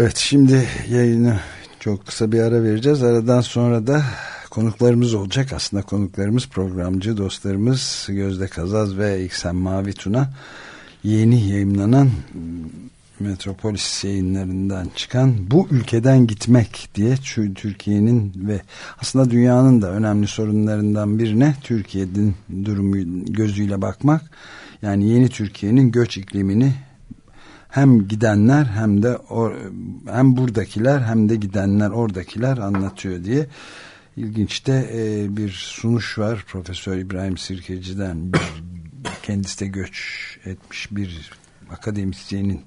Evet şimdi yayını çok kısa bir ara vereceğiz. Aradan sonra da konuklarımız olacak. Aslında konuklarımız programcı dostlarımız Gözde Kazaz ve İksen Mavi Tuna yeni yayınlanan Metropolis yayınlarından çıkan Bu Ülkeden Gitmek diye Türkiye'nin ve aslında dünyanın da önemli sorunlarından birine Türkiye'nin durumu gözüyle bakmak. Yani yeni Türkiye'nin göç iklimini hem gidenler hem de or, hem buradakiler hem de gidenler oradakiler anlatıyor diye ilginç de e, bir sunuş var Profesör İbrahim Sirkeci'den bir, kendisi de göç etmiş bir akademisyenin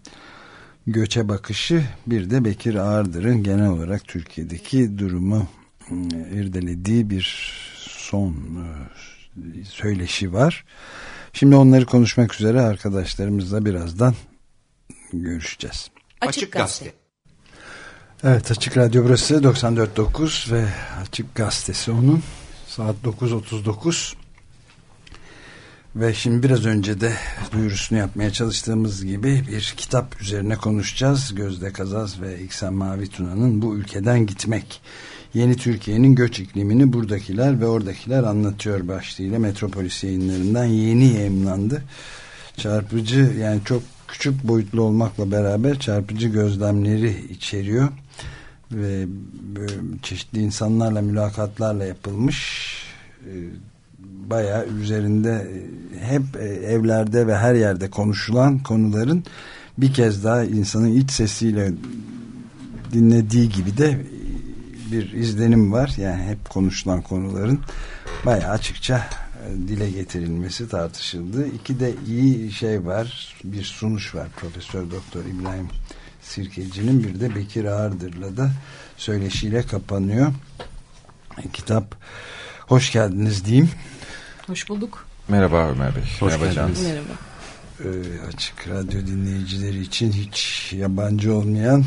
göçe bakışı bir de Bekir Ağırdır'ın genel olarak Türkiye'deki durumu e, irdelediği bir son e, söyleşi var. Şimdi onları konuşmak üzere arkadaşlarımızla birazdan görüşeceğiz. Açık Gazete. Evet Açık Radyo burası 94.9 ve Açık Gazetesi onun saat 9.39 ve şimdi biraz önce de duyurusunu yapmaya çalıştığımız gibi bir kitap üzerine konuşacağız. Gözde Kazaz ve İksen Mavi Tuna'nın Bu Ülkeden Gitmek. Yeni Türkiye'nin göç iklimini buradakiler ve oradakiler anlatıyor başlığıyla Metropolis yayınlarından yeni yayınlandı. Çarpıcı yani çok küçük boyutlu olmakla beraber çarpıcı gözlemleri içeriyor ve çeşitli insanlarla mülakatlarla yapılmış e, bayağı üzerinde e, hep e, evlerde ve her yerde konuşulan konuların bir kez daha insanın iç sesiyle dinlediği gibi de bir izlenim var. Yani hep konuşulan konuların bayağı açıkça dile getirilmesi tartışıldı. İki de iyi şey var. Bir sunuş var. Profesör Doktor İbrahim Sirkeci'nin bir de Bekir Ağırdır'la da söyleşiyle kapanıyor. Kitap hoş geldiniz diyeyim. Hoş bulduk. Merhaba Ömer Bey. Hoş Merhaba geldiniz. Merhaba. Ee, açık radyo dinleyicileri için hiç yabancı olmayan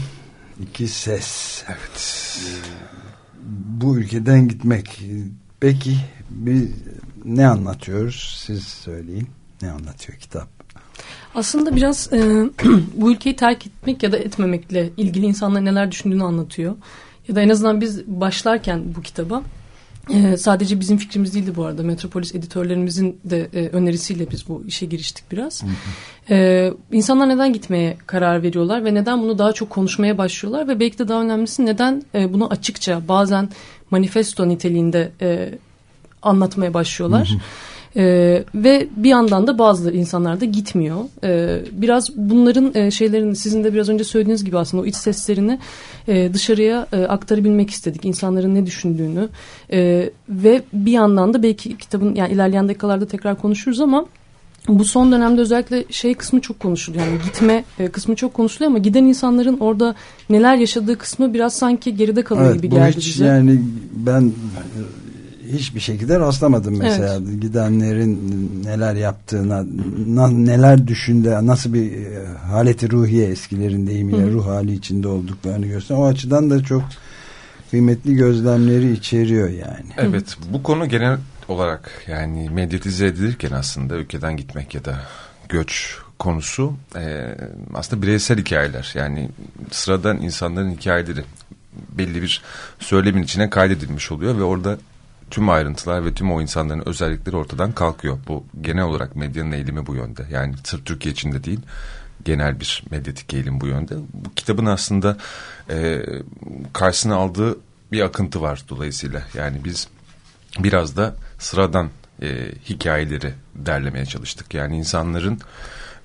iki ses. Evet. Ee, bu ülkeden gitmek. Peki bir ne anlatıyoruz? Siz söyleyin. Ne anlatıyor kitap? Aslında biraz e, bu ülkeyi terk etmek ya da etmemekle ilgili insanlar neler düşündüğünü anlatıyor. Ya da en azından biz başlarken bu kitaba e, sadece bizim fikrimiz değildi bu arada. Metropolis editörlerimizin de e, önerisiyle biz bu işe giriştik biraz. Hı hı. E, insanlar neden gitmeye karar veriyorlar ve neden bunu daha çok konuşmaya başlıyorlar ve belki de daha önemlisi neden e, bunu açıkça bazen manifesto niteliğinde e, anlatmaya başlıyorlar. Hı hı. Ee, ve bir yandan da bazı insanlar da gitmiyor. Ee, biraz bunların e, şeylerini sizin de biraz önce söylediğiniz gibi aslında o iç seslerini e, dışarıya e, aktarabilmek istedik. İnsanların ne düşündüğünü e, ve bir yandan da belki kitabın yani ilerleyen dakikalarda tekrar konuşuruz ama bu son dönemde özellikle şey kısmı çok konuşuluyor. Yani gitme e, kısmı çok konuşuluyor ama giden insanların orada neler yaşadığı kısmı biraz sanki geride kalıyor evet, gibi geldi hiç bize. Yani ben hiçbir şekilde rastlamadım mesela evet. gidenlerin neler yaptığına na, neler düşündü nasıl bir e, haleti ruhiye eskilerin deyimiyle Hı. ruh hali içinde olduklarını gösteriyor. O açıdan da çok kıymetli gözlemleri içeriyor yani. Evet Hı. bu konu genel olarak yani medyatize edilirken aslında ülkeden gitmek ya da göç konusu e, aslında bireysel hikayeler yani sıradan insanların hikayeleri belli bir söylemin içine kaydedilmiş oluyor ve orada tüm ayrıntılar ve tüm o insanların özellikleri ortadan kalkıyor. Bu genel olarak medyanın eğilimi bu yönde. Yani sırf Türkiye içinde değil genel bir medyatik eğilim bu yönde. Bu kitabın aslında e, karşısına aldığı bir akıntı var dolayısıyla. Yani biz biraz da sıradan e, hikayeleri derlemeye çalıştık. Yani insanların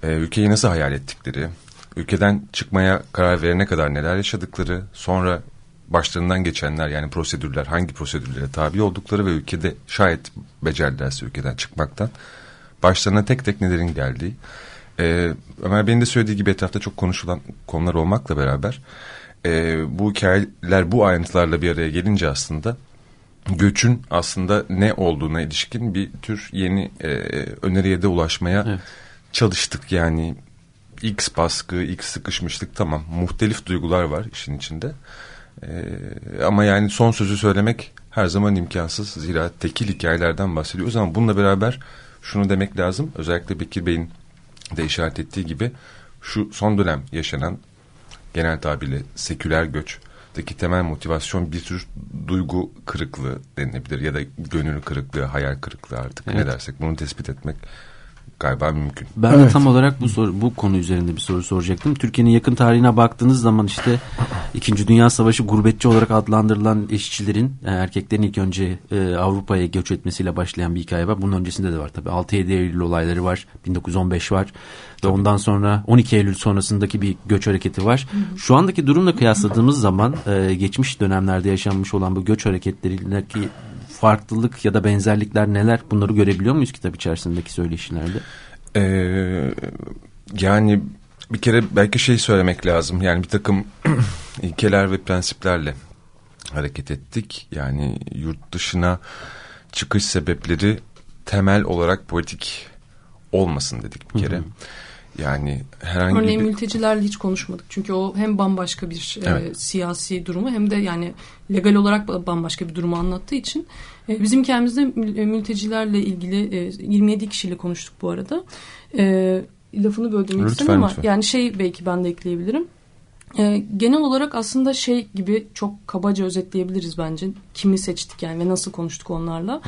e, ülkeyi nasıl hayal ettikleri, ülkeden çıkmaya karar verene kadar neler yaşadıkları, sonra başlarından geçenler yani prosedürler hangi prosedürlere tabi oldukları ve ülkede şayet becerdilerse ülkeden çıkmaktan başlarına tek tek nelerin geldiği. Ee, Ömer Bey'in de söylediği gibi etrafta çok konuşulan konular olmakla beraber e, bu hikayeler bu ayrıntılarla bir araya gelince aslında göçün aslında ne olduğuna ilişkin bir tür yeni e, öneriye de ulaşmaya evet. çalıştık. Yani X baskı, X sıkışmışlık tamam muhtelif duygular var işin içinde. Ee, ama yani son sözü söylemek her zaman imkansız. Zira tekil hikayelerden bahsediyoruz ama bununla beraber şunu demek lazım. Özellikle Bekir Bey'in de işaret ettiği gibi şu son dönem yaşanan genel tabirle seküler göçteki temel motivasyon bir tür duygu kırıklığı denilebilir ya da gönül kırıklığı, hayal kırıklığı artık evet. ne dersek bunu tespit etmek galiba mümkün. Ben evet. de tam olarak bu soru, bu konu üzerinde bir soru soracaktım. Türkiye'nin yakın tarihine baktığınız zaman işte İkinci Dünya Savaşı gurbetçi olarak adlandırılan işçilerin e, erkeklerin ilk önce e, Avrupa'ya göç etmesiyle başlayan bir hikaye var. Bunun öncesinde de var tabii. 6-7 Eylül olayları var. 1915 var. Ve ondan sonra 12 Eylül sonrasındaki bir göç hareketi var. Şu andaki durumla kıyasladığımız zaman e, geçmiş dönemlerde yaşanmış olan bu göç hareketlerindeki farklılık ya da benzerlikler neler? Bunları görebiliyor muyuz kitap içerisindeki söyleşilerde? Ee, yani bir kere belki şey söylemek lazım. Yani bir takım ilkeler ve prensiplerle hareket ettik. Yani yurt dışına çıkış sebepleri temel olarak politik olmasın dedik bir kere. Hı hı. Yani herhangi Örneğin bir... mültecilerle hiç konuşmadık. Çünkü o hem bambaşka bir e, evet. e, siyasi durumu hem de yani legal olarak bambaşka bir durumu anlattığı için e, bizim kendimizde e, mültecilerle ilgili e, 27 kişiyle konuştuk bu arada. E, lafını böldüm lütfen, ama lütfen. yani şey belki ben de ekleyebilirim. E, genel olarak aslında şey gibi çok kabaca özetleyebiliriz bence. Kimi seçtik yani ve nasıl konuştuk onlarla.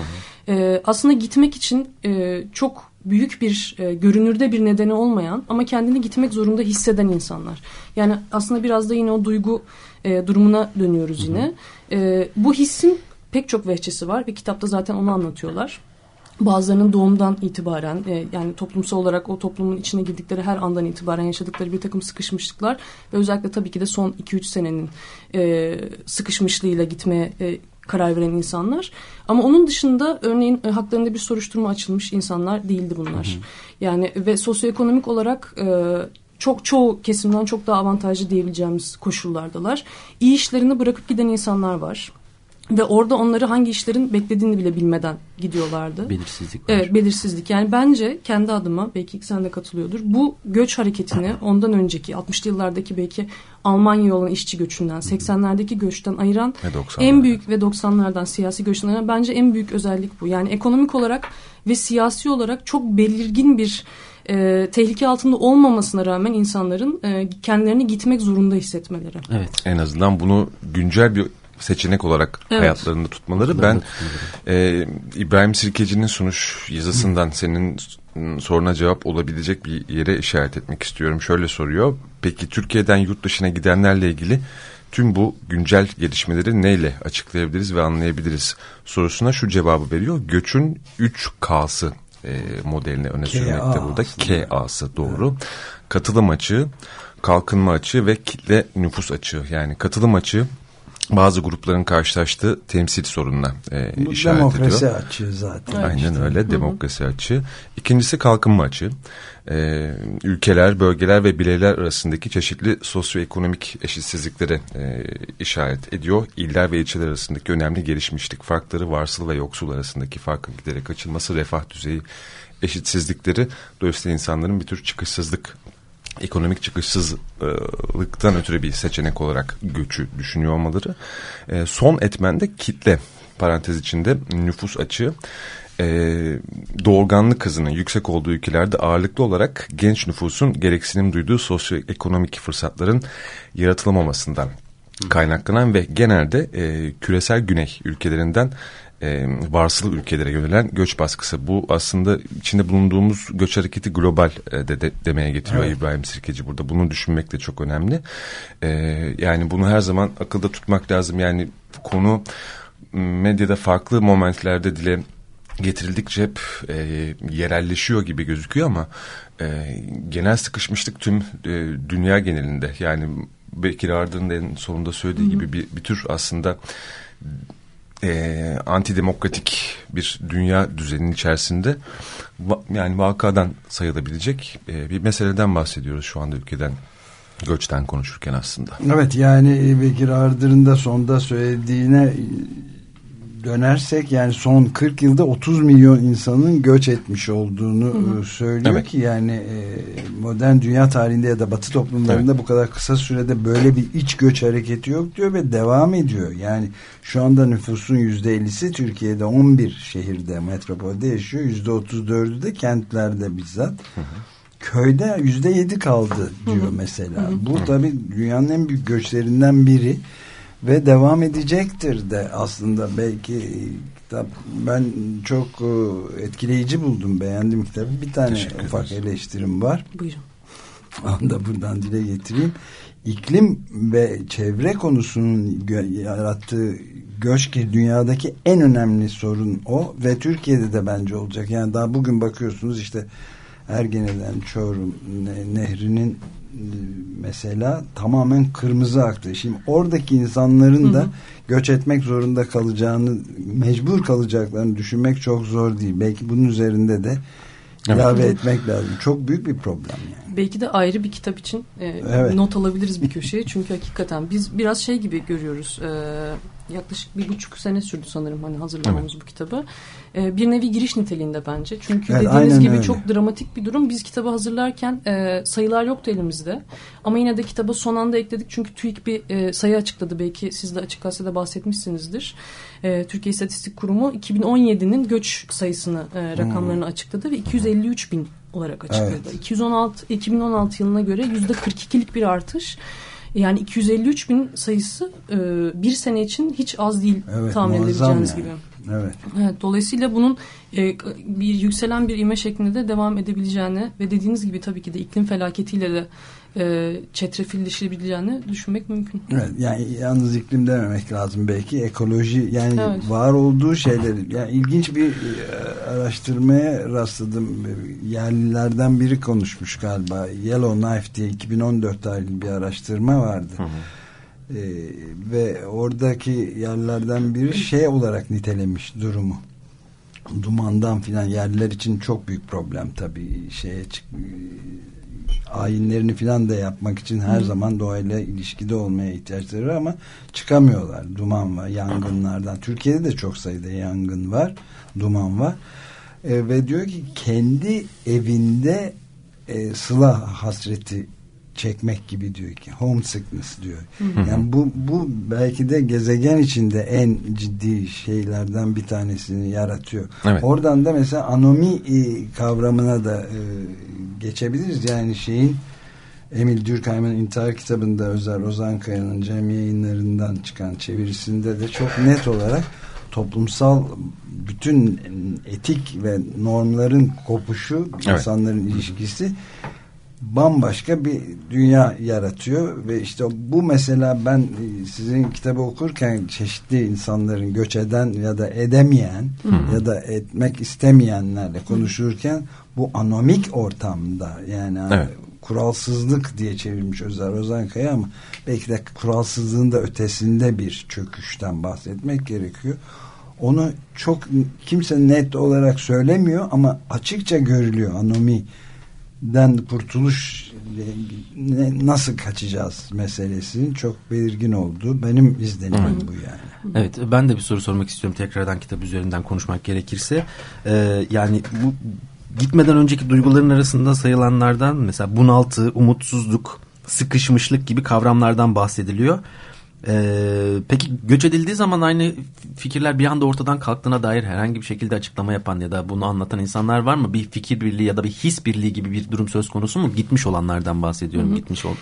E, aslında gitmek için e, çok büyük bir e, görünürde bir nedeni olmayan ama kendini gitmek zorunda hisseden insanlar. Yani aslında biraz da yine o duygu e, durumuna dönüyoruz yine. E, bu hissin pek çok vehçesi var ve kitapta zaten onu anlatıyorlar. Bazılarının doğumdan itibaren e, yani toplumsal olarak o toplumun içine girdikleri her andan itibaren yaşadıkları bir takım sıkışmışlıklar ve özellikle tabii ki de son 2-3 senenin e, sıkışmışlığıyla gitmeye e, karar veren insanlar. Ama onun dışında örneğin e, haklarında bir soruşturma açılmış insanlar değildi bunlar. Hı hı. Yani ve sosyoekonomik olarak e, çok çoğu kesimden çok daha avantajlı diyebileceğimiz koşullardalar. İyi işlerini bırakıp giden insanlar var. Ve orada onları hangi işlerin beklediğini bile bilmeden gidiyorlardı. Belirsizlik var. Evet belirsizlik. Yani bence kendi adıma belki sen de katılıyordur. Bu göç hareketini ondan önceki 60'lı yıllardaki belki Almanya olan işçi göçünden 80'lerdeki göçten ayıran en büyük ve 90'lardan siyasi göçten ayıran bence en büyük özellik bu. Yani ekonomik olarak ve siyasi olarak çok belirgin bir e, tehlike altında olmamasına rağmen insanların e, kendilerini gitmek zorunda hissetmeleri. Evet. En azından bunu güncel bir seçenek olarak evet. hayatlarında tutmaları. Ben e, İbrahim Sirkeci'nin sunuş yazısından Hı. senin soruna cevap olabilecek bir yere işaret etmek istiyorum. Şöyle soruyor. Peki Türkiye'den yurt dışına gidenlerle ilgili tüm bu güncel gelişmeleri neyle açıklayabiliriz ve anlayabiliriz sorusuna şu cevabı veriyor. Göçün 3 K'sı e, modelini öne sürmekte burada. K-A'sı doğru. Evet. Katılım açığı, kalkınma açığı ve kitle nüfus açığı. Yani katılım açığı bazı grupların karşılaştığı temsil sorununa e, Bu işaret demokrasi ediyor. Demokrasi açığı zaten. Aynen işte. öyle demokrasi açığı. İkincisi kalkınma açığı. Ee, ülkeler, bölgeler ve bireyler arasındaki çeşitli sosyoekonomik eşitsizliklere e, işaret ediyor. İller ve ilçeler arasındaki önemli gelişmişlik farkları, varsıl ve yoksul arasındaki farkın giderek açılması, refah düzeyi eşitsizlikleri dolayısıyla insanların bir tür çıkışsızlık ekonomik çıkışsızlıktan ötürü bir seçenek olarak göçü düşünüyor olmaları. E, son etmende kitle parantez içinde nüfus açığı e, doğurganlık hızının yüksek olduğu ülkelerde ağırlıklı olarak genç nüfusun gereksinim duyduğu sosyoekonomik fırsatların yaratılamamasından kaynaklanan ve genelde e, küresel güney ülkelerinden e, varsıl ülkelere yönelen göç baskısı. Bu aslında içinde bulunduğumuz göç hareketi global e, de, de, demeye getiriyor evet. İbrahim Sirkeci burada. Bunu düşünmek de çok önemli. E, yani bunu her zaman akılda tutmak lazım. Yani konu medyada farklı momentlerde dile getirildikçe hep e, yerelleşiyor gibi gözüküyor ama e, genel sıkışmışlık tüm e, dünya genelinde yani Bekir Ardır'ın en sonunda söylediği Hı -hı. gibi bir, bir tür aslında e, antidemokratik bir dünya düzeninin içerisinde va, yani vakadan sayılabilecek e, bir meseleden bahsediyoruz şu anda ülkeden göçten konuşurken aslında. Evet yani Bekir Ardır'ın da sonda söylediğine dönersek yani son 40 yılda 30 milyon insanın göç etmiş olduğunu hı hı. E, söylüyor evet. ki yani e, modern dünya tarihinde ya da batı toplumlarında evet. bu kadar kısa sürede böyle bir iç göç hareketi yok diyor ve devam ediyor. Yani şu anda nüfusun %50'si Türkiye'de 11 şehirde metropolde yaşıyor. %34'ü de kentlerde bizzat. Hı hı. köyde yüzde yedi kaldı diyor mesela. Bu tabii dünyanın en büyük göçlerinden biri ve devam edecektir de aslında. Belki kitap ben çok e, etkileyici buldum. Beğendim kitabı. Bir tane ufak eleştirim var. Buyurun. onu da buradan dile getireyim. İklim ve çevre konusunun yarattığı göç ki dünyadaki en önemli sorun o ve Türkiye'de de bence olacak. Yani daha bugün bakıyorsunuz işte Ergene'den Çorum Nehri'nin mesela tamamen kırmızı aktı. Şimdi oradaki insanların da hı hı. göç etmek zorunda kalacağını, mecbur kalacaklarını düşünmek çok zor değil. Belki bunun üzerinde de ilave evet. etmek lazım. Çok büyük bir problem yani. Belki de ayrı bir kitap için e, evet. not alabiliriz bir köşeye. Çünkü hakikaten biz biraz şey gibi görüyoruz. E, yaklaşık bir buçuk sene sürdü sanırım hani hazırlamamız evet. bu kitabı. E, bir nevi giriş niteliğinde bence. Çünkü evet, dediğiniz gibi öyle. çok dramatik bir durum. Biz kitabı hazırlarken e, sayılar yoktu elimizde. Ama yine de kitaba son anda ekledik. Çünkü TÜİK bir e, sayı açıkladı. Belki siz de açık gazetede bahsetmişsinizdir. E, Türkiye İstatistik Kurumu 2017'nin göç sayısını, e, rakamlarını hmm. açıkladı ve 253 bin olarak açıkladı. Evet. 216 2016 yılına göre yüzde 42'lik bir artış. Yani 253 bin sayısı e, bir sene için hiç az değil evet, tahmin edebileceğiniz yani. gibi. Evet. evet. Dolayısıyla bunun e, bir yükselen bir ime şeklinde de devam edebileceğini ve dediğiniz gibi tabii ki de iklim felaketiyle de e, çetrefilleşebileceğini düşünmek mümkün. Evet, yani yalnız iklim dememek lazım belki ekoloji yani evet. var olduğu şeyleri yani ilginç bir e, araştırmaya rastladım yerlilerden biri konuşmuş galiba Yellowknife diye 2014 tarihli bir araştırma vardı. Hı hı. Ee, ve oradaki yerlerden biri şey olarak nitelemiş durumu dumandan filan yerler için çok büyük problem tabii şeye çık ayinlerini filan da yapmak için her Hı. zaman doğayla ilişkide olmaya ihtiyaçları var ama çıkamıyorlar. Duman var, yangınlardan. Türkiye'de de çok sayıda yangın var, duman var. E, ve diyor ki kendi evinde e, sıla hasreti çekmek gibi diyor ki homesickness diyor. Hı hı. Yani bu bu belki de gezegen içinde en ciddi şeylerden bir tanesini yaratıyor. Evet. Oradan da mesela anomi e, kavramına da e, geçebiliriz. Yani şeyin Emil Durkheim'in intihar kitabında Özer Ozankaya'nın Cem yayınlarından çıkan çevirisinde de çok net olarak toplumsal bütün etik ve normların kopuşu evet. insanların ilişkisi bambaşka bir dünya yaratıyor ve işte bu mesela ben e, sizin kitabı okurken çeşitli insanların göç eden ya da edemeyen Hı. ya da etmek istemeyenlerle konuşurken bu anomik ortamda yani evet. kuralsızlık diye çevirmiş Özer Ozankaya ama belki de kuralsızlığın da ötesinde bir çöküşten bahsetmek gerekiyor. Onu çok kimse net olarak söylemiyor ama açıkça görülüyor anomi den kurtuluş nasıl kaçacağız meselesinin çok belirgin olduğu benim izlenimim bu yani. Evet ben de bir soru sormak istiyorum tekrardan kitap üzerinden konuşmak gerekirse. Ee, yani bu gitmeden önceki duyguların arasında sayılanlardan mesela bunaltı, umutsuzluk, sıkışmışlık gibi kavramlardan bahsediliyor. Ee, peki göç edildiği zaman aynı fikirler bir anda ortadan kalktığına dair herhangi bir şekilde açıklama yapan ya da bunu anlatan insanlar var mı? Bir fikir birliği ya da bir his birliği gibi bir durum söz konusu mu? Gitmiş olanlardan bahsediyorum. Hı hı. Gitmiş ol,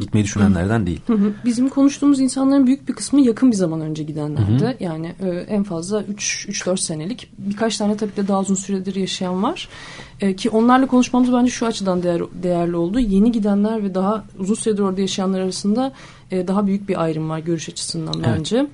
gitmeyi düşünenlerden değil. Hı hı. Bizim konuştuğumuz insanların büyük bir kısmı yakın bir zaman önce gidenlerdi. Hı hı. Yani e, en fazla 3-4 senelik. Birkaç tane tabii de daha uzun süredir yaşayan var. E, ki onlarla konuşmamız bence şu açıdan değer, değerli oldu. Yeni gidenler ve daha uzun süredir orada yaşayanlar arasında e, daha büyük bir ayrım var görüş açısından evet. bence.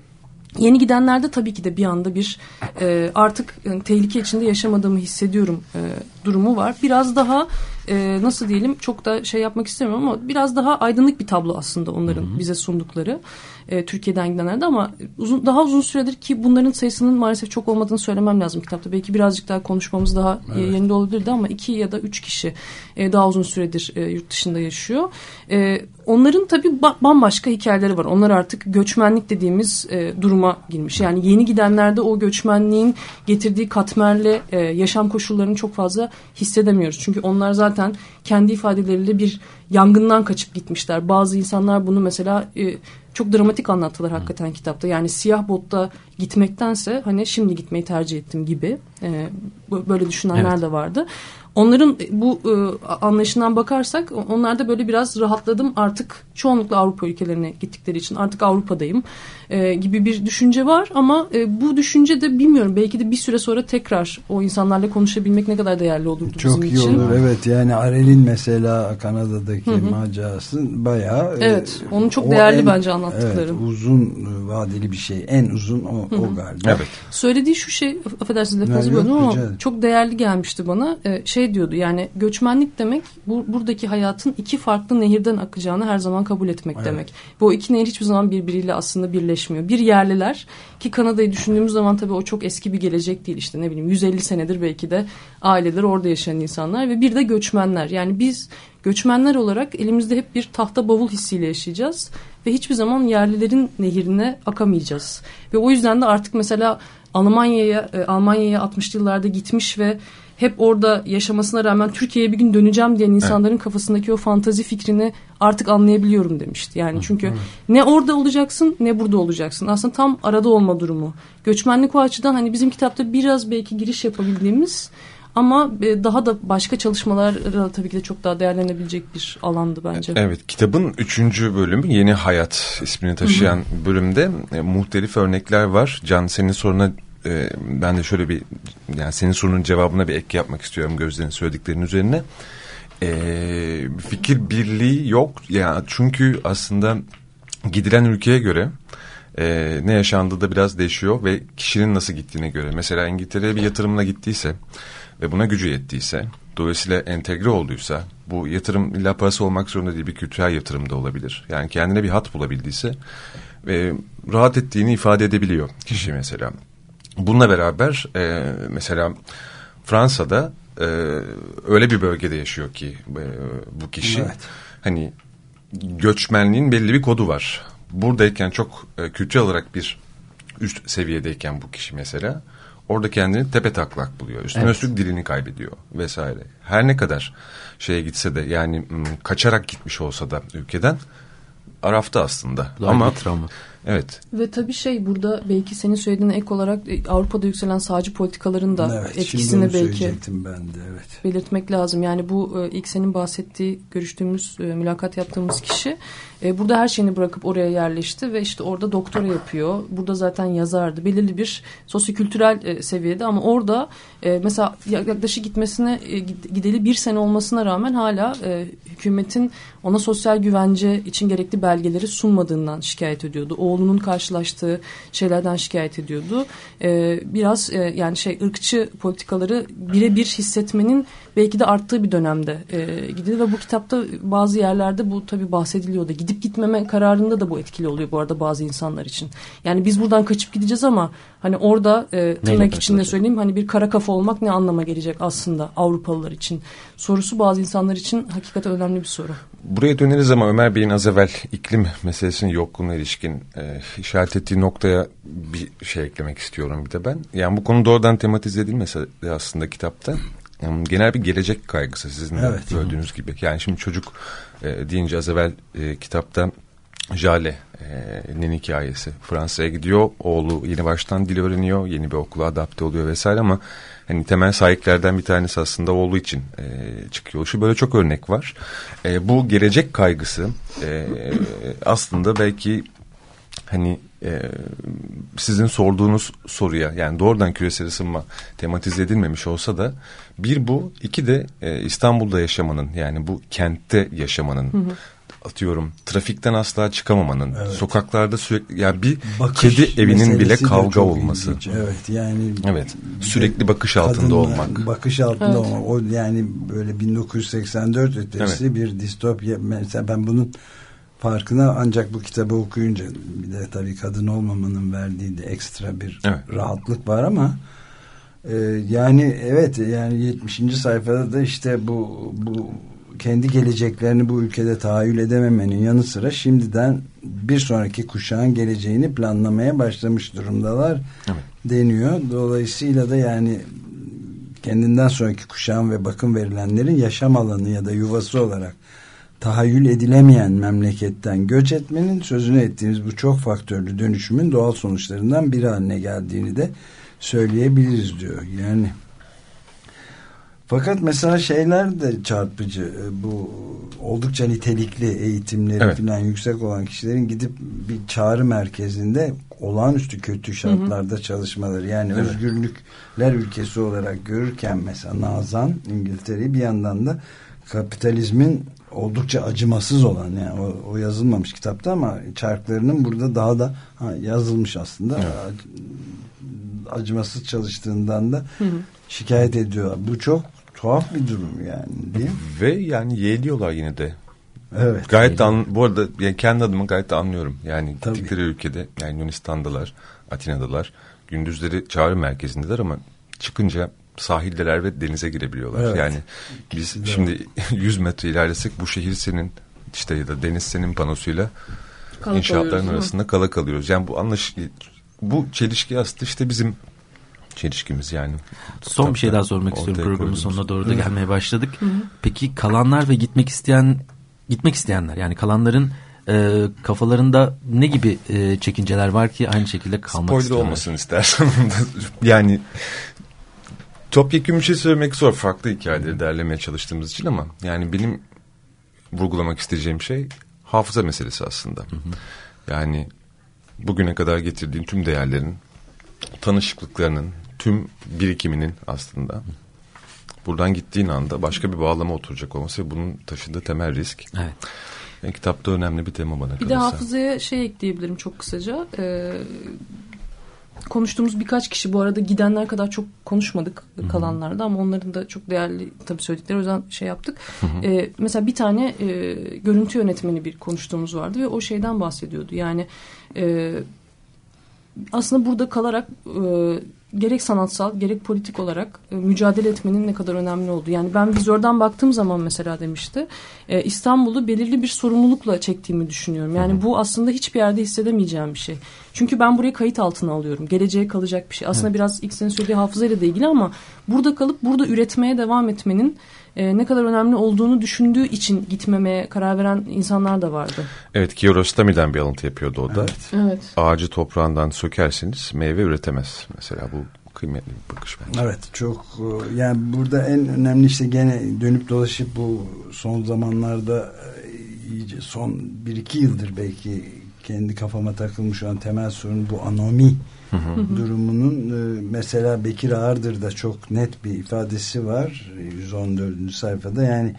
Yeni gidenlerde tabii ki de bir anda bir e, artık yani, tehlike içinde yaşamadığımı hissediyorum e, durumu var. Biraz daha e, nasıl diyelim çok da şey yapmak istemiyorum ama biraz daha aydınlık bir tablo aslında onların Hı -hı. bize sundukları e, Türkiye'den gidenlerde ama uzun, daha uzun süredir ki bunların sayısının maalesef çok olmadığını söylemem lazım kitapta. Belki birazcık daha konuşmamız daha e, evet. yerinde olabilirdi ama iki ya da üç kişi e, daha uzun süredir e, yurt dışında yaşıyor. E, onların tabii bambaşka hikayeleri var. Onlar artık göçmenlik dediğimiz e, duruma girmiş. Yani yeni gidenlerde o göçmenliğin getirdiği katmerle e, yaşam koşullarını çok fazla hissedemiyoruz. Çünkü onlar zaten kendi ifadeleriyle bir yangından kaçıp gitmişler. Bazı insanlar bunu mesela e, çok dramatik anlattılar hakikaten kitapta. Yani siyah botta gitmektense hani şimdi gitmeyi tercih ettim gibi e, böyle düşünenler evet. de vardı. Onların bu e, anlayışından bakarsak onlar da böyle biraz rahatladım artık çoğunlukla Avrupa ülkelerine gittikleri için artık Avrupa'dayım e, gibi bir düşünce var ama e, bu düşünce de bilmiyorum belki de bir süre sonra tekrar o insanlarla konuşabilmek ne kadar değerli olurdu Çok bizim için. Çok iyi olur evet yani Arel'in mesela Kanada'daki Hı-hı. macerası bayağı evet onun çok değerli en, bence anlattıkları. Evet, uzun vadeli bir şey en uzun o, o galiba. Evet. Söylediği şu şey affedersiniz lafınızı böldüm ama çok değerli gelmişti bana e, şey diyordu yani göçmenlik demek bu, buradaki hayatın iki farklı nehirden akacağını her zaman kabul etmek evet. demek. Bu iki nehir hiçbir zaman birbiriyle aslında birleşmiyor. Bir yerliler ki Kanada'yı düşündüğümüz zaman tabii o çok eski bir gelecek değil işte ne bileyim 150 senedir belki de aileler orada yaşayan insanlar ve bir de göçmenler. Yani biz göçmenler olarak elimizde hep bir tahta bavul hissiyle yaşayacağız ve hiçbir zaman yerlilerin nehirine akamayacağız. Ve o yüzden de artık mesela Almanya'ya e, Almanya'ya 60'lı yıllarda gitmiş ve hep orada yaşamasına rağmen Türkiye'ye bir gün döneceğim diyen insanların evet. kafasındaki o fantazi fikrini artık anlayabiliyorum demişti. Yani çünkü evet. ne orada olacaksın ne burada olacaksın. Aslında tam arada olma durumu. Göçmenlik o açıdan hani bizim kitapta biraz belki giriş yapabildiğimiz ama e, daha da başka çalışmalar tabii ki de çok daha değerlenebilecek bir alandı bence. Evet kitabın üçüncü bölümü Yeni Hayat ismini taşıyan Hı -hı. bölümde e, muhtelif örnekler var. Can senin soruna e, ben de şöyle bir yani senin sorunun cevabına bir ek yapmak istiyorum gözlerin söylediklerinin üzerine. E, fikir birliği yok. Yani çünkü aslında gidilen ülkeye göre e, ne yaşandığı da biraz değişiyor ve kişinin nasıl gittiğine göre. Mesela İngiltere'ye bir yatırımla gittiyse ve buna gücü yettiyse dolayısıyla entegre olduysa bu yatırım illa parası olmak zorunda değil bir kültürel yatırım da olabilir. Yani kendine bir hat bulabildiyse ve rahat ettiğini ifade edebiliyor kişi mesela. Bununla beraber e, mesela Fransa'da e, öyle bir bölgede yaşıyor ki e, bu kişi. Evet. Hani göçmenliğin belli bir kodu var. Buradayken çok e, kültürel olarak bir üst seviyedeyken bu kişi mesela orada kendini tepe taklak buluyor. Üstüne evet. üstlük dilini kaybediyor vesaire. Her ne kadar şeye gitse de yani kaçarak gitmiş olsa da ülkeden arafta aslında. Daha Ama. Evet. Ve tabii şey burada belki senin söylediğin ek olarak e, Avrupa'da yükselen sağcı politikaların da evet, etkisini belki ben de evet. belirtmek lazım. Yani bu e, ilk senin bahsettiği görüştüğümüz e, mülakat yaptığımız kişi burada her şeyini bırakıp oraya yerleşti ve işte orada doktora yapıyor. Burada zaten yazardı. Belirli bir sosyokültürel seviyede ama orada mesela yaklaşık gitmesine gideli bir sene olmasına rağmen hala hükümetin ona sosyal güvence için gerekli belgeleri sunmadığından şikayet ediyordu. Oğlunun karşılaştığı şeylerden şikayet ediyordu. Ee, biraz e, yani şey ırkçı politikaları birebir hissetmenin belki de arttığı bir dönemde e, gidildi ve bu kitapta bazı yerlerde bu tabii bahsediliyordu. Gidip gitmeme kararında da bu etkili oluyor bu arada bazı insanlar için. Yani biz buradan kaçıp gideceğiz ama hani orada e, tırnak içinde söyleyeyim hani bir kara kafa olmak ne anlama gelecek aslında Avrupalılar için sorusu bazı insanlar için hakikaten önemli bir soru. Buraya döneriz ama Ömer Bey'in az evvel iklim meselesinin yokluğuna ilişkin e, işaret ettiği noktaya bir şey eklemek istiyorum bir de ben. Yani bu konu doğrudan tematize edilmese aslında kitapta. Yani genel bir gelecek kaygısı sizin evet, gördüğünüz gibi. Yani şimdi çocuk e, deyince az evvel e, kitapta Jale'nin e, hikayesi. Fransa'ya gidiyor. Oğlu yeni baştan dil öğreniyor. Yeni bir okula adapte oluyor vesaire ama hani temel sahiplerden bir tanesi aslında oğlu için e, çıkıyor. Şu böyle çok örnek var. E, bu gelecek kaygısı e, aslında belki hani e, sizin sorduğunuz soruya yani doğrudan küresel ısınma tematize edilmemiş olsa da bir bu iki de e, İstanbul'da yaşamanın yani bu kentte yaşamanın hı hı atıyorum trafikten asla çıkamamanın, evet. sokaklarda sürekli yani bir bakış kedi evinin bile kavga olması. Ilginç. Evet yani Evet. Sürekli bakış altında olmak. Bakış altında evet. olmak. O yani böyle 1984 ötesi evet. bir distopya mesela ben bunun farkına ancak bu kitabı okuyunca bir de tabii kadın olmamanın verdiği de ekstra bir evet. rahatlık var ama e, yani evet yani 70. sayfada da işte bu bu kendi geleceklerini bu ülkede tahayyül edememenin yanı sıra şimdiden bir sonraki kuşağın geleceğini planlamaya başlamış durumdalar evet. deniyor. Dolayısıyla da yani kendinden sonraki kuşağın ve bakım verilenlerin yaşam alanı ya da yuvası olarak tahayyül edilemeyen memleketten göç etmenin sözünü ettiğimiz bu çok faktörlü dönüşümün doğal sonuçlarından biri haline geldiğini de söyleyebiliriz diyor. Yani fakat mesela şeyler de çarpıcı. E, bu oldukça nitelikli eğitimleri evet. falan yüksek olan kişilerin gidip bir çağrı merkezinde olağanüstü kötü şartlarda hı hı. çalışmaları. Yani evet. özgürlükler ülkesi olarak görürken mesela Nazan İngiltere'yi bir yandan da kapitalizmin oldukça acımasız olan yani o, o yazılmamış kitapta ama çarklarının burada daha da ha, yazılmış aslında. Evet. Acımasız çalıştığından da hı hı. şikayet ediyor. Bu çok tuhaf bir durum yani değil mi? Ve yani yeğliyorlar yine de. Evet. Gayet de an, bu arada yani kendi adıma gayet de anlıyorum. Yani Tabii. gittikleri ülkede yani Yunanistan'dalar, Atina'dalar. Gündüzleri çağrı merkezindeler ama çıkınca sahildeler ve denize girebiliyorlar. Evet. Yani biz evet. şimdi 100 metre ilerlesek bu şehir senin işte ya da deniz senin panosuyla kala inşaatların arasında kala kalıyoruz. Yani bu anlaş bu çelişki aslında işte bizim çelişkimiz yani. Son bir şey daha sormak istiyorum programın sonuna doğru da gelmeye başladık. Hı hı. Peki kalanlar ve gitmek isteyen gitmek isteyenler yani kalanların e, kafalarında ne gibi e, çekinceler var ki aynı şekilde kalmak Spoiler istiyorlar? olmasın istersen. yani topyekun bir şey söylemek zor. Farklı hikayeleri derlemeye çalıştığımız için ama yani benim vurgulamak isteyeceğim şey hafıza meselesi aslında. Hı hı. Yani bugüne kadar getirdiğin tüm değerlerin, tanışıklıklarının, tüm birikiminin aslında buradan gittiğin anda başka bir bağlama oturacak olması ve bunun taşıdığı temel risk. Evet. Yani kitapta önemli bir tema bana kalırsa. Bir de hafızaya şey ekleyebilirim çok kısaca. Ee, konuştuğumuz birkaç kişi bu arada gidenler kadar çok konuşmadık kalanlarda ama onların da çok değerli tabii söyledikleri o yüzden şey yaptık. Ee, mesela bir tane e, görüntü yönetmeni bir konuştuğumuz vardı ve o şeyden bahsediyordu. Yani e, aslında burada kalarak e, gerek sanatsal gerek politik olarak e, mücadele etmenin ne kadar önemli olduğu. Yani ben vizörden baktığım zaman mesela demişti e, İstanbul'u belirli bir sorumlulukla çektiğimi düşünüyorum. Yani bu aslında hiçbir yerde hissedemeyeceğim bir şey. Çünkü ben buraya kayıt altına alıyorum. Geleceğe kalacak bir şey. Aslında evet. biraz ilk senin söylediği hafızayla da ilgili ama burada kalıp burada üretmeye devam etmenin e, ne kadar önemli olduğunu düşündüğü için gitmemeye karar veren insanlar da vardı. Evet Kiarostami'den bir alıntı yapıyordu o da. Evet. evet. Ağacı toprağından sökerseniz meyve üretemez. Mesela bu kıymetli bir bakış bence. Evet çok e, yani burada en önemli işte gene dönüp dolaşıp bu son zamanlarda e, iyice son bir iki yıldır belki kendi kafama takılmış olan temel sorun bu anomi hı hı. durumunun e, mesela Bekir Ağırdır da çok net bir ifadesi var 114. sayfada yani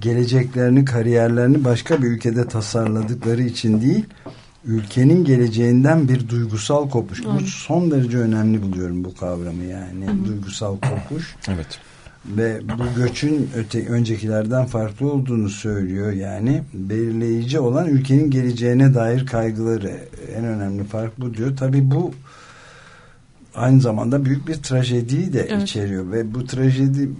geleceklerini kariyerlerini başka bir ülkede tasarladıkları için değil ülkenin geleceğinden bir duygusal kopuş. Bu son derece önemli buluyorum bu kavramı yani Hı -hı. duygusal kopuş. Evet. Ve bu göçün öte, öncekilerden farklı olduğunu söylüyor yani belirleyici olan ülkenin geleceğine dair kaygıları en önemli fark bu diyor. Tabi bu aynı zamanda büyük bir trajediyi de evet. içeriyor ve bu trajedi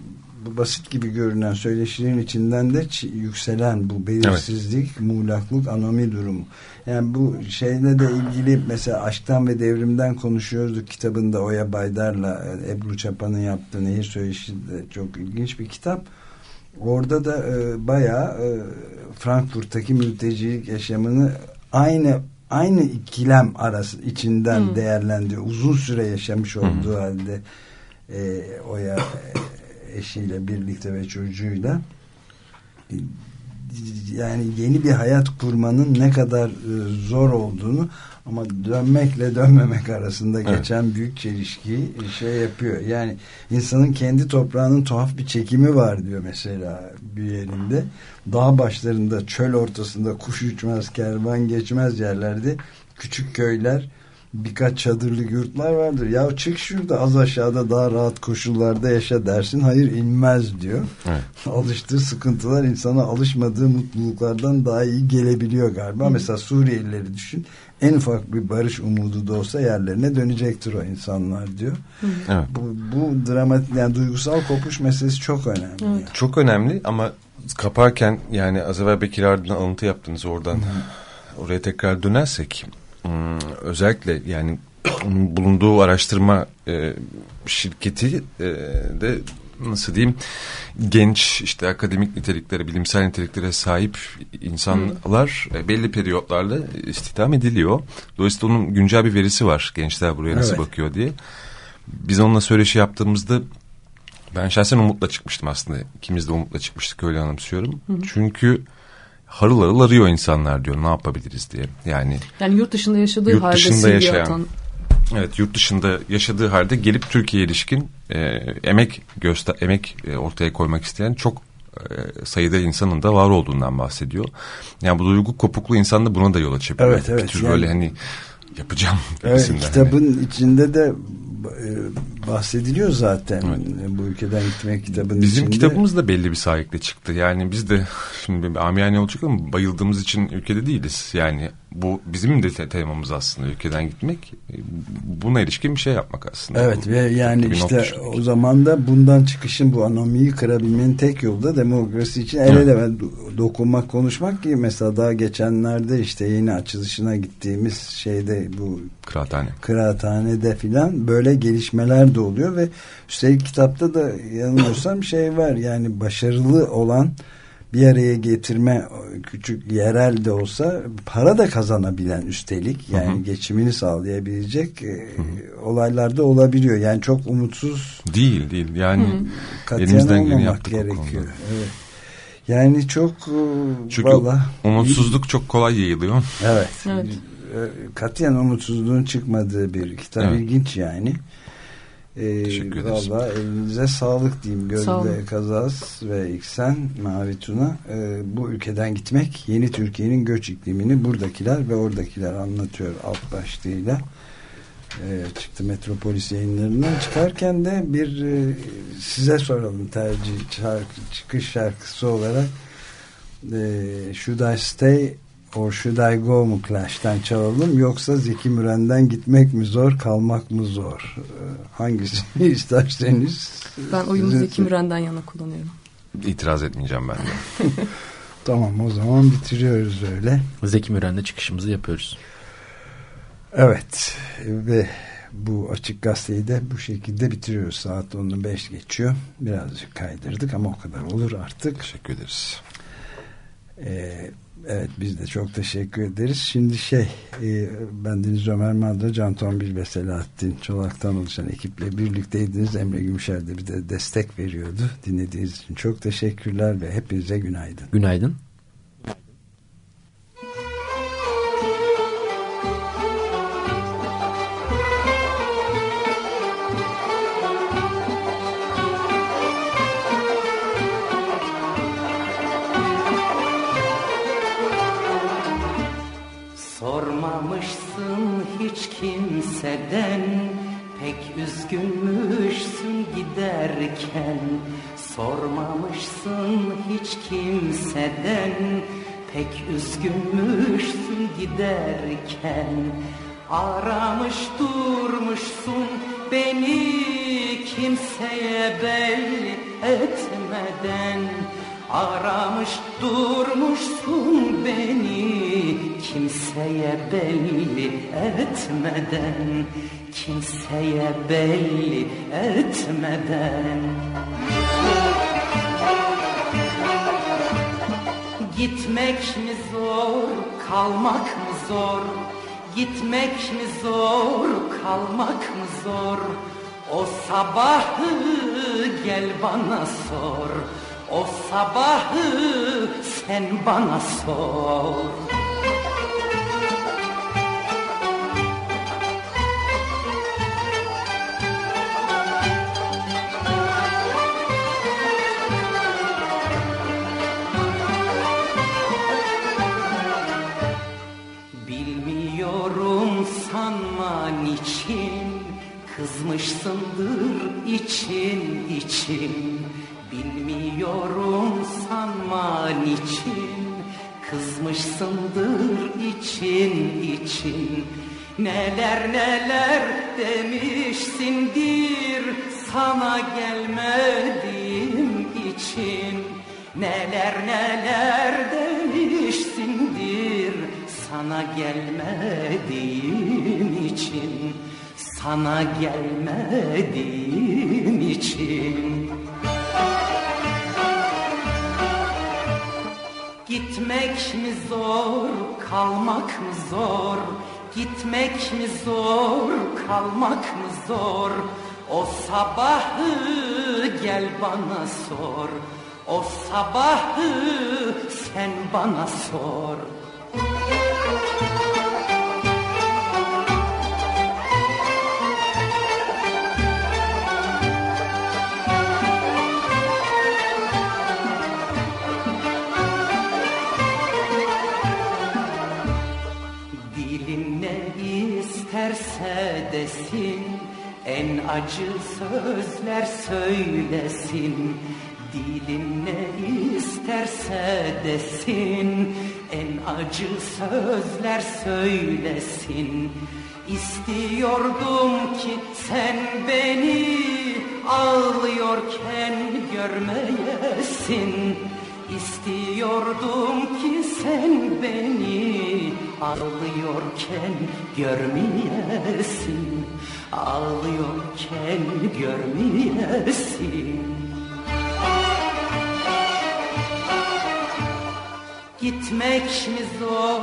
bu basit gibi görünen söyleşilerin içinden de yükselen bu belirsizlik, evet. muğlaklık, anomi durumu. Yani bu şeyle de ilgili mesela Aşktan ve Devrim'den konuşuyorduk kitabında Oya Baydar'la e, Ebru Çapa'nın yaptığı Nehir Söyleşi de çok ilginç bir kitap. Orada da e, bayağı e, Frankfurt'taki mültecilik yaşamını aynı aynı ikilem arası içinden hmm. değerlendiriyor. Uzun süre yaşamış olduğu hmm. halde e, Oya e, eşiyle birlikte ve çocuğuyla yani yeni bir hayat kurmanın ne kadar e, zor olduğunu ama dönmekle dönmemek arasında geçen evet. büyük çelişki şey yapıyor. Yani insanın kendi toprağının tuhaf bir çekimi var diyor mesela bir yerinde. Dağ başlarında, çöl ortasında kuş uçmaz, kervan geçmez yerlerde küçük köyler birkaç çadırlı yurtlar vardır. Ya çık şurada az aşağıda daha rahat koşullarda yaşa dersin. Hayır inmez diyor. Evet. Alıştığı sıkıntılar insana alışmadığı mutluluklardan daha iyi gelebiliyor galiba. Hı. Mesela Suriyelileri düşün. En ufak bir barış umudu da olsa yerlerine dönecektir o insanlar diyor. Evet. Bu, bu dramatik yani duygusal kopuş meselesi çok önemli. Evet. Yani. Çok önemli ama kaparken yani az evvel Bekir Ardın'a alıntı yaptınız oradan. Hı. Oraya tekrar dönersek özellikle yani onun bulunduğu araştırma e, şirketi e, de nasıl diyeyim genç işte akademik niteliklere, bilimsel niteliklere sahip insanlar hmm. belli periyotlarla istihdam ediliyor. Dolayısıyla onun güncel bir verisi var gençler buraya nasıl evet. bakıyor diye. Biz onunla söyleşi yaptığımızda ben şahsen umutla çıkmıştım aslında. İkimiz de umutla çıkmıştık öyle anımsıyorum. Hı hı. Çünkü harıl harıl arıyor insanlar diyor ne yapabiliriz diye. Yani yani yurt dışında yaşadığı yurt halde dışında yaşayan, atan... Evet yurt dışında yaşadığı halde gelip Türkiye'ye ilişkin e, emek göster emek e, ortaya koymak isteyen çok e, sayıda insanın da var olduğundan bahsediyor. Yani bu duygu kopuklu insan da buna da yol açabiliyor. Evet, evet. Bir tür yani, böyle hani yapacağım. Evet, kitabın hani. içinde de bahsediliyor zaten evet. bu ülkeden gitmek kitabın Bizim içinde. kitabımız da belli bir sahiple çıktı. Yani biz de şimdi amiyane olacak ama bayıldığımız için ülkede değiliz. Yani bu bizim de temamız aslında ülkeden gitmek. Buna ilişkin bir şey yapmak aslında. Evet bu, ve yani işte o zaman da bundan çıkışın bu anomiyi kırabilmenin tek yolu da demokrasi için el ele evet. dokunmak, konuşmak ki mesela daha geçenlerde işte yeni açılışına gittiğimiz şeyde bu kıraathane. Kıraathanede filan böyle gelişmeler de oluyor ve üstelik kitapta da yanılmıyorsam şey var yani başarılı olan bir araya getirme küçük yerel de olsa para da kazanabilen üstelik yani hı hı. geçimini sağlayabilecek e, hı hı. olaylar da olabiliyor. Yani çok umutsuz değil değil yani hı. elimizden geleni yaptık gerekiyor. Evet. Yani çok e, Çünkü valla, umutsuzluk çok kolay yayılıyor. Evet. evet. E, katiyen umutsuzluğun çıkmadığı bir kitap evet. ilginç yani. Ee, Teşekkür ederiz. Valla elinize sağlık diyeyim. Gözde Kazas ve İksen Mavi Tuna. Ee, bu ülkeden gitmek yeni Türkiye'nin göç iklimini buradakiler ve oradakiler anlatıyor alt başlığıyla. Ee, çıktı Metropolis yayınlarından çıkarken de bir e, size soralım tercih şarkı, çıkış şarkısı olarak e, Should I Stay Or Should I Go mu Clash'ten çalalım yoksa Zeki Müren'den gitmek mi zor kalmak mı zor? Ee, hangisini isterseniz. Ben oyumu Zeki Müren'den yana kullanıyorum. İtiraz etmeyeceğim ben de. Tamam o zaman bitiriyoruz öyle. Zeki Müren'de çıkışımızı yapıyoruz. Evet ve bu açık gazeteyi de bu şekilde bitiriyoruz. Saat 10'u 5 geçiyor. Birazcık kaydırdık ama o kadar olur artık. Teşekkür ederiz. Eee Evet biz de çok teşekkür ederiz. Şimdi şey e, ben Deniz Ömer Madra, Can Tombil ve Selahattin Çolak'tan oluşan ekiple birlikteydiniz. Emre Gümüşer de bir de destek veriyordu. Dinlediğiniz için çok teşekkürler ve hepinize günaydın. Günaydın. Aramış durmuşsun beni kimseye belli etmeden. Aramış durmuşsun beni kimseye belli etmeden. Kimseye belli etmeden. Gitmek mi zor, kalmak mı zor? Gitmek mi zor, kalmak mı zor? O sabahı gel bana sor. O sabahı sen bana sor Kızmışsındır için için. Bilmiyorum sanma niçin Kızmışsındır için için. Neler neler demişsindir Sana gelmediğim için. Neler neler demişsindir Sana gelmediğim için sana gelmediğim için Gitmek mi zor, kalmak mı zor? Gitmek mi zor, kalmak mı zor? O sabahı gel bana sor. O sabahı sen bana sor. Desin En acı sözler söylesin. Dilin ne isterse desin En acı sözler söylesin. İstiyordum ki sen beni ağlıyorken görmeyesin. İstiyordum ki sen beni ağlıyorken görmeyesin Ağlıyorken görmeyesin Gitmek mi zor,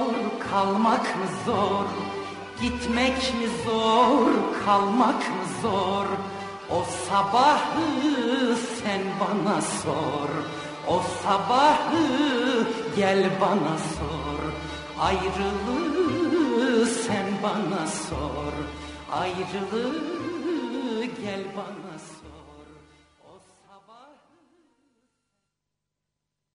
kalmak mı zor? Gitmek mi zor, kalmak mı zor? O sabahı sen bana sor. O sabahı gel bana sor. Ayrılığı sen bana sor. Ayrılığı gel bana.